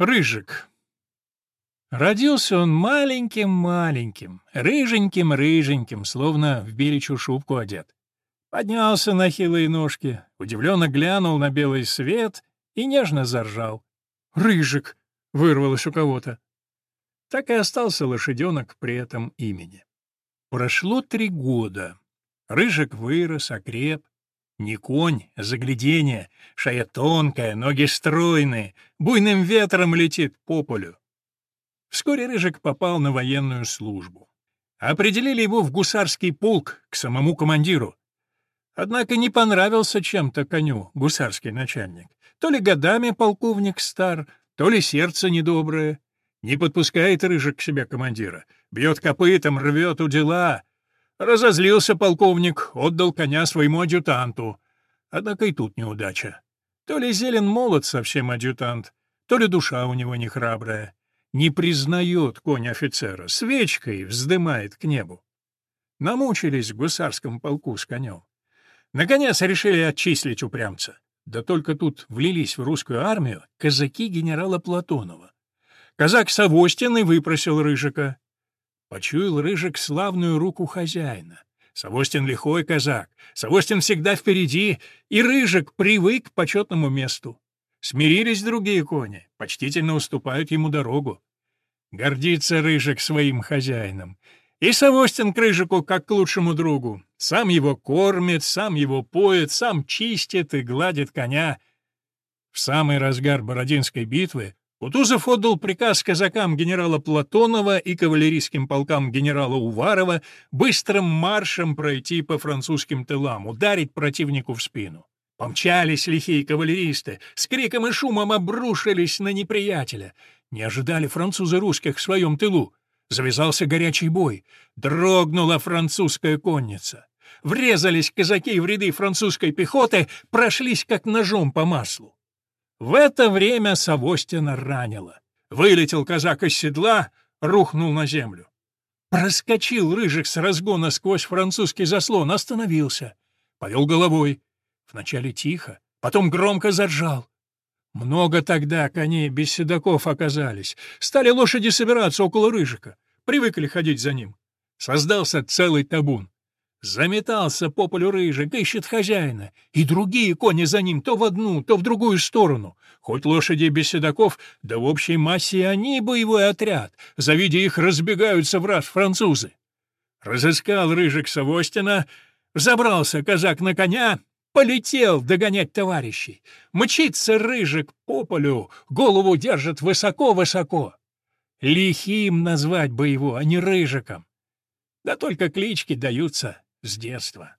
Рыжик. Родился он маленьким-маленьким, рыженьким-рыженьким, словно в беличью шубку одет. Поднялся на хилые ножки, удивленно глянул на белый свет и нежно заржал. «Рыжик!» — вырвалось у кого-то. Так и остался лошаденок при этом имени. Прошло три года. Рыжик вырос, окреп, не конь, а заглядение, шея тонкая, ноги стройные, буйным ветром летит по полю. Вскоре Рыжик попал на военную службу. Определили его в гусарский полк к самому командиру. Однако не понравился чем-то коню гусарский начальник. То ли годами полковник стар, то ли сердце недоброе. Не подпускает Рыжик к себе командира. Бьет копытом, рвет у дела. Разозлился полковник, отдал коня своему адъютанту. Однако и тут неудача. То ли зелен молод совсем адъютант, то ли душа у него не храбрая. Не признает конь офицера, свечкой вздымает к небу. Намучились в гусарском полку с конем. Наконец решили отчислить упрямца. Да только тут влились в русскую армию казаки генерала Платонова. Казак Савостин и выпросил Рыжика. Почуял Рыжик славную руку хозяина. Савостин лихой казак, Савостин всегда впереди, и Рыжик привык к почетному месту. Смирились другие кони, почтительно уступают ему дорогу. Гордится Рыжик своим хозяином. И Савостин к Рыжику как к лучшему другу. Сам его кормит, сам его поет, сам чистит и гладит коня. В самый разгар Бородинской битвы Кутузов отдал приказ казакам генерала Платонова и кавалерийским полкам генерала Уварова быстрым маршем пройти по французским тылам, ударить противнику в спину. Помчались лихие кавалеристы, с криком и шумом обрушились на неприятеля. Не ожидали французы русских в своем тылу. Завязался горячий бой. Дрогнула французская конница. Врезались казаки в ряды французской пехоты, прошлись как ножом по маслу. В это время Савостина ранило. Вылетел казак из седла, рухнул на землю. Проскочил Рыжик с разгона сквозь французский заслон, остановился. Повел головой. Вначале тихо, потом громко заржал. Много тогда коней без седаков оказались. Стали лошади собираться около Рыжика. Привыкли ходить за ним. Создался целый табун. Заметался по полю рыжик, ищет хозяина, и другие кони за ним то в одну, то в другую сторону. Хоть лошади без седаков, да в общей массе они боевой отряд. Завидя их, разбегаются в раз французы. Разыскал рыжик Савостина, забрался казак на коня, полетел догонять товарищей. Мчится рыжик по полю, голову держит высоко-высоко. Лихим назвать бы его, а не рыжиком. Да только клички даются с детства.